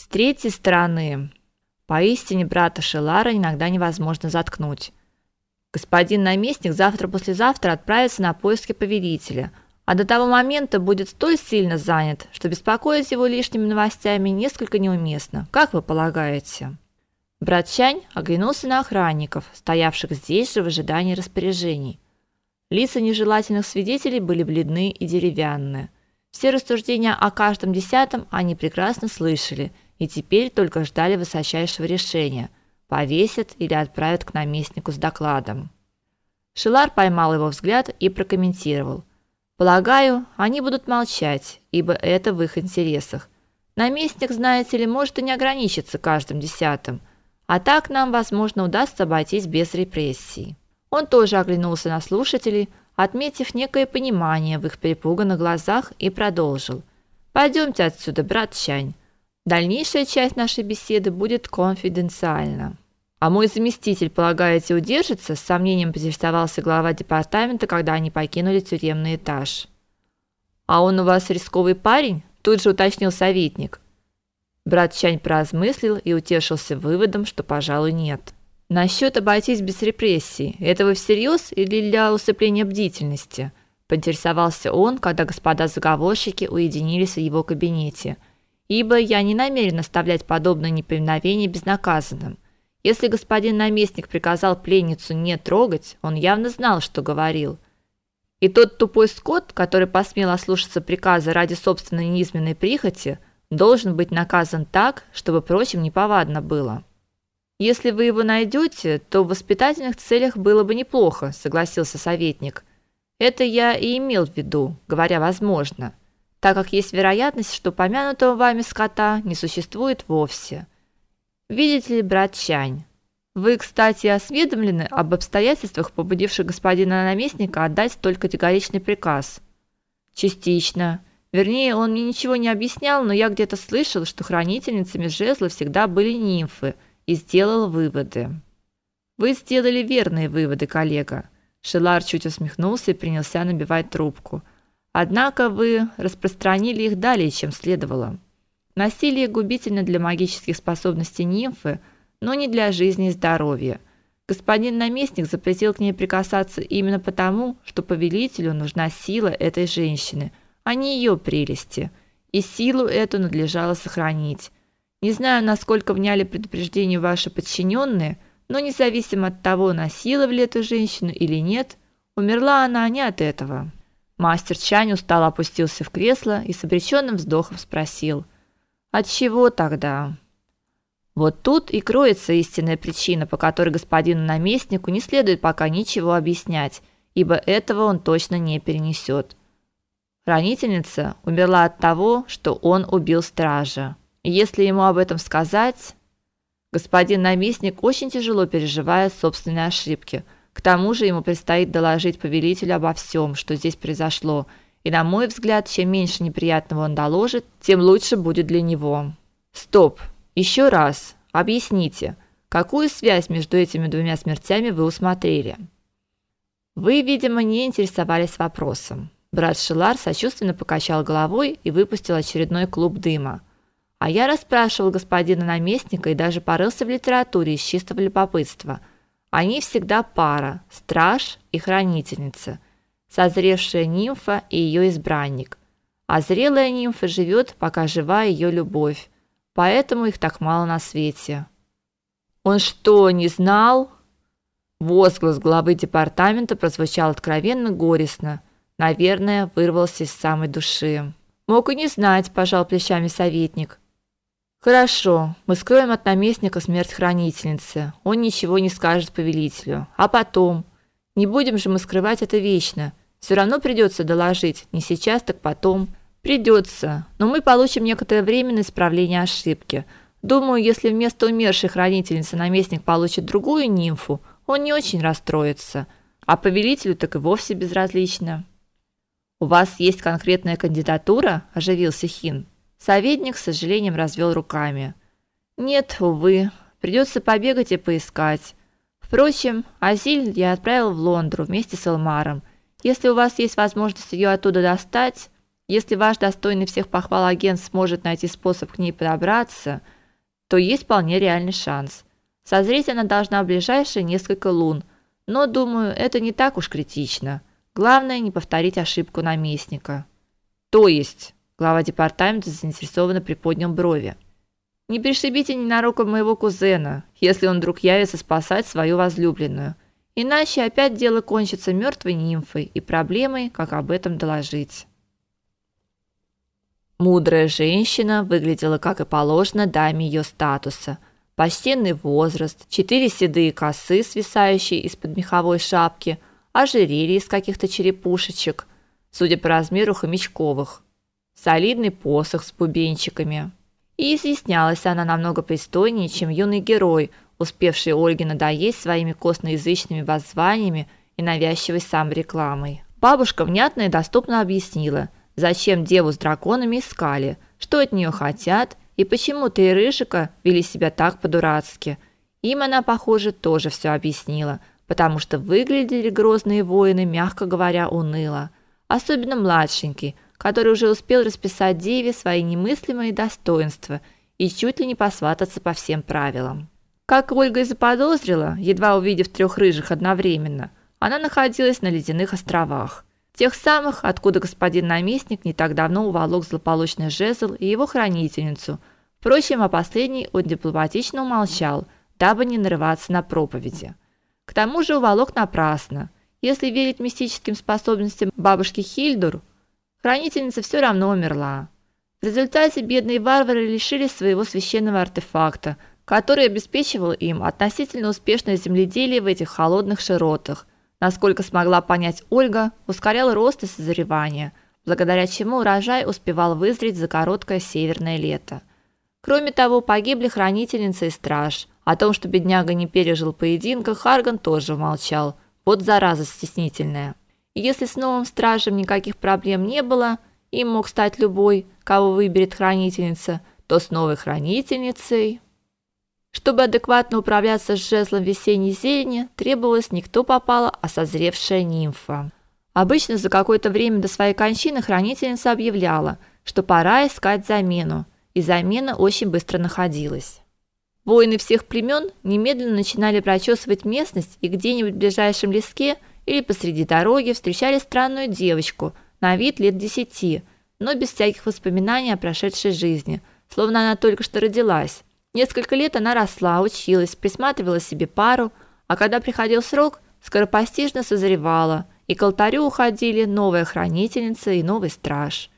С третьей стороны, поистине брата Шелара иногда невозможно заткнуть. Господин наместник завтра-послезавтра отправится на поиски повелителя, а до того момента будет столь сильно занят, что беспокоить его лишними новостями несколько неуместно. Как вы полагаете? Брат Чань оглянулся на охранников, стоявших здесь же в ожидании распоряжений. Лица нежелательных свидетелей были бледны и деревянные. Все рассуждения о каждом десятом они прекрасно слышали и теперь только ждали высочайшего решения – повесят или отправят к наместнику с докладом. Шилар поймал его взгляд и прокомментировал: "Полагаю, они будут молчать, ибо это в их интересах. Наместник, знаете ли, может и не ограничиться каждым десятым, а так нам, возможно, удастся обойтись без репрессий". Он тоже оглянулся на слушателей, отметив некое понимание в их перепуганных глазах и продолжил: "Пойдемте отсюда, брат Чань. Дальнейшая часть нашей беседы будет конфиденциальна. А мой заместитель, полагаете, удержится? С сомнением поинтересовался глава департамента, когда они покинули тюремный этаж. А он у вас рисковый парень? Тут же уточнил советник. Брат Чань поразмыслил и утешился выводом, что, пожалуй, нет. Насчет обойтись без репрессий. Это вы всерьез или для усыпления бдительности? Поинтересовался он, когда господа заговорщики уединились в его кабинете – ибо я не намерен оставлять подобное неповиновение безнаказанным. Если господин наместник приказал пленницу не трогать, он явно знал, что говорил. И тот тупой скот, который посмел ослушаться приказа ради собственной низменной прихоти, должен быть наказан так, чтобы прочим неповадно было. Если вы его найдете, то в воспитательных целях было бы неплохо, согласился советник. Это я и имел в виду, говоря возможно так как есть вероятность, что помянутого вами скота не существует вовсе. Видите ли, брат Чань, вы, кстати, осведомлены об обстоятельствах, побудивших господина наместника отдать столь категоричный приказ? Частично. Вернее, он мне ничего не объяснял, но я где-то слышал, что хранительницами жезла всегда были нимфы, и сделал выводы. Вы сделали верные выводы, коллега. Шелар чуть усмехнулся и принялся набивать трубку. Однако вы распространили их далее, чем следовало. Насилие губительно для магических способностей нимфы, но не для жизни и здоровья. Господин наместник запретил к ней прикасаться именно потому, что повелителю нужна сила этой женщины, а не ее прелести, и силу эту надлежало сохранить. Не знаю, насколько вняли предупреждению ваши подчиненные, но независимо от того, насиловали эту женщину или нет, умерла она не от этого. Мастер Чань устало опустился в кресло и с обреченным вздохом спросил: "От чего тогда?" Вот тут и кроется истинная причина, по которой господину наместнику не следует пока ничего объяснять, ибо этого он точно не перенесет. Хранительница умерла от того, что он убил стража. И если ему об этом сказать, господин наместник очень тяжело переживает собственные ошибки – к тому же ему предстоит доложить повелителю обо всем, что здесь произошло, и на мой взгляд, чем меньше неприятного он доложит, тем лучше будет для него. Стоп. Еще раз. Объясните, какую связь между этими двумя смертями вы усмотрели? Вы, видимо, не интересовались вопросом. Брат Шилар сочувственно покачал головой и выпустил очередной клуб дыма. А я расспрашивал господина наместника и даже порылся в литературе из чистого любопытства – они всегда пара, страж и хранительница, созревшая нимфа и ее избранник. А зрелая нимфа живет, пока жива ее любовь, поэтому их так мало на свете. Он что, не знал? Возглас главы департамента прозвучал откровенно горестно, наверное, вырвался из самой души. Мог и не знать, пожал плечами советник. Хорошо, мы скроем от наместника смерть хранительницы. Он ничего не скажет повелителю. А потом, не будем же мы скрывать это вечно. Все равно придется доложить, не сейчас, так потом. Придется, но мы получим некоторое время на исправление ошибки. Думаю, если вместо умершей хранительницы наместник получит другую нимфу, он не очень расстроится, а повелителю так и вовсе безразлично. У вас есть конкретная кандидатура? оживился Хин. Советник с сожалением развел руками. Нет, увы, придется побегать и поискать. Впрочем, Азиль я отправил в Лондру вместе с Элмаром. Если у вас есть возможность ее оттуда достать, Если ваш достойный всех похвал агент сможет найти способ к ней подобраться, то есть вполне реальный шанс. Созреть она должна в ближайшие несколько лун, но, думаю, это не так уж критично. Главное не повторить ошибку наместника. То есть, глава департамента заинтересованно приподнял брови. Не пришибите ненароком моего кузена, если он вдруг явится спасать свою возлюбленную. Иначе опять дело кончится мертвой нимфой и проблемой, как об этом доложить. Мудрая женщина выглядела, как и положено даме ее статуса. Почтенный возраст, четыре седые косы, свисающие из-под меховой шапки, ожерелье из каких-то черепушечек, судя по размеру хомячковых, солидный посох с бубенчиками. И изъяснялась она намного пристойнее, чем юный герой, успевший Ольге надоесть своими косноязычными воззваниями и навязчивой сам рекламой. Бабушка внятно и доступно объяснила – Зачем деву с драконами искали? Что от нее хотят? И почему ты и Рыжика вели себя так по-дурацки? Им она, похоже, тоже все объяснила, потому что выглядели грозные воины, мягко говоря, уныло. Особенно младшенький, который уже успел расписать деве свои немыслимые достоинства и чуть ли не посвататься по всем правилам. Как Ольга и заподозрила, едва увидев трех рыжих одновременно, она находилась на ледяных островах. Тех самых, откуда господин наместник не так давно уволок злополучный жезл и его хранительницу. Впрочем, о последней он дипломатично умолчал, дабы не нарываться на проповеди. К тому же уволок напрасно. Если верить мистическим способностям бабушки Хильдур, хранительница все равно умерла. В результате бедные варвары лишились своего священного артефакта, который обеспечивал им относительно успешное земледелие в этих холодных широтах – Насколько смогла понять Ольга, ускорял рост и созревание, благодаря чему урожай успевал вызреть за короткое северное лето. Кроме того, погибли хранительница и страж. О том, что бедняга не пережил поединка, Харган тоже молчал. Вот зараза стеснительная. Если с новым стражем никаких проблем не было, им мог стать любой, кого выберет хранительница, то с новой хранительницей чтобы адекватно управляться с жезлом весенней зелени, требовалось не кто попало, а созревшая нимфа. Обычно за какое-то время до своей кончины хранительница объявляла, что пора искать замену, и замена очень быстро находилась. Воины всех племен немедленно начинали прочесывать местность и где-нибудь в ближайшем леске или посреди дороги встречали странную девочку, на вид лет десяти, но без всяких воспоминаний о прошедшей жизни, словно она только что родилась. Несколько лет она росла, училась, присматривала себе пару, а когда приходил срок, скоропостижно созревала, и к алтарю уходили новая хранительница и новый страж.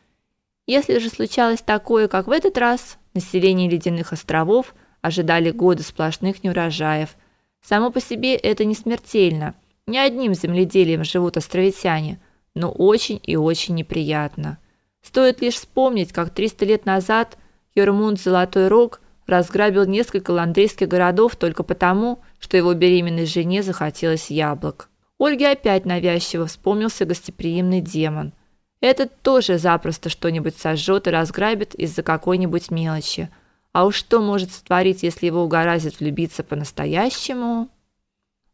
Если же случалось такое, как в этот раз, население ледяных островов ожидали годы сплошных неурожаев. Само по себе это не смертельно. Не одним земледелием живут островитяне, но очень и очень неприятно. Стоит лишь вспомнить, как 300 лет назад Йормунд Золотой Рог – разграбил несколько ландейских городов только потому, что его беременной жене захотелось яблок. Ольге опять навязчиво вспомнился гостеприимный демон. Этот тоже запросто что-нибудь сожжет и разграбит из-за какой-нибудь мелочи. А уж что может сотворить, если его угораздит влюбиться по-настоящему?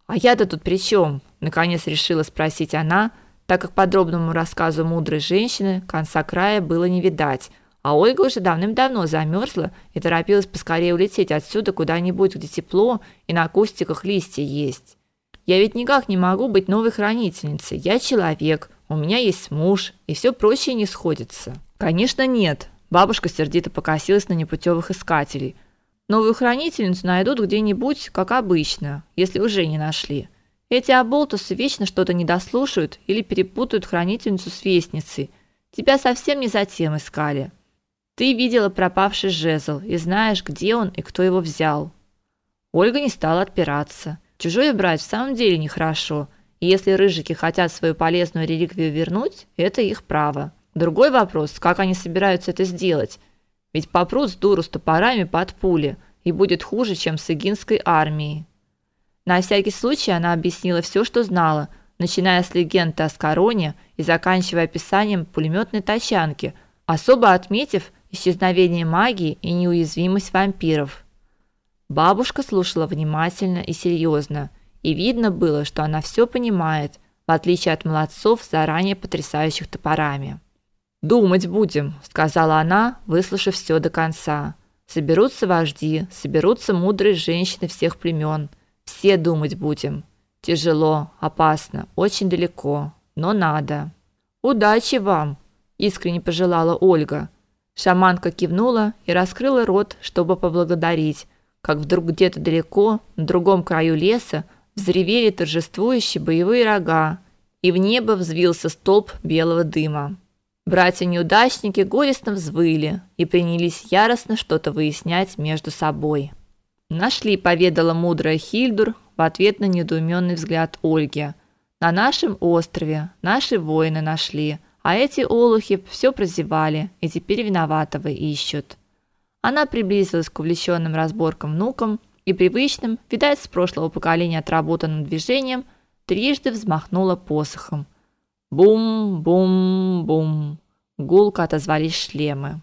А я-то тут при чем? наконец решила спросить она, так как подробному рассказу мудрой женщины конца края было не видать а Ольга уже давным-давно замерзла и торопилась поскорее улететь отсюда куда-нибудь, где тепло и на кустиках листья есть. Я ведь никак не могу быть новой хранительницей. Я человек, у меня есть муж, и все прочее не сходится. Конечно, нет. Бабушка сердито покосилась на непутевых искателей. Новую хранительницу найдут где-нибудь, как обычно, если уже не нашли. Эти оболтусы вечно что-то недослушают или перепутают хранительницу с вестницей. Тебя совсем не затем искали. Ты видела пропавший жезл и знаешь, где он и кто его взял. Ольга не стала отпираться. Чужое брать в самом деле нехорошо. И если рыжики хотят свою полезную реликвию вернуть, это их право. Другой вопрос, как они собираются это сделать? Ведь попрут с дуру с топорами под пули, и будет хуже, чем с игинской армией. На всякий случай она объяснила все, что знала, начиная с легенды о Скороне и заканчивая описанием пулеметной тачанки, особо отметив, исчезновение магии и неуязвимость вампиров. Бабушка слушала внимательно и серьезно, и видно было, что она все понимает, в отличие от молодцов, заранее потрясающих топорами. Думать будем, сказала она, выслушав все до конца. Соберутся вожди, соберутся мудрые женщины всех племен. Все думать будем. Тяжело, опасно, очень далеко, но надо. Удачи вам, искренне пожелала Ольга. Шаманка кивнула и раскрыла рот, чтобы поблагодарить, как вдруг где-то далеко, на другом краю леса, взревели торжествующие боевые рога, и в небо взвился столб белого дыма. Братья-неудачники горестно взвыли и принялись яростно что-то выяснять между собой. Нашли, поведала мудрая Хильдур в ответ на недоуменный взгляд Ольги. На нашем острове наши воины нашли, а эти олухи все прозевали и теперь виноватого ищут. Она приблизилась к увлеченным разборкам внукам и привычным, видать, с прошлого поколения отработанным движением, трижды взмахнула посохом. Бум-бум-бум. Гулко отозвались шлемы.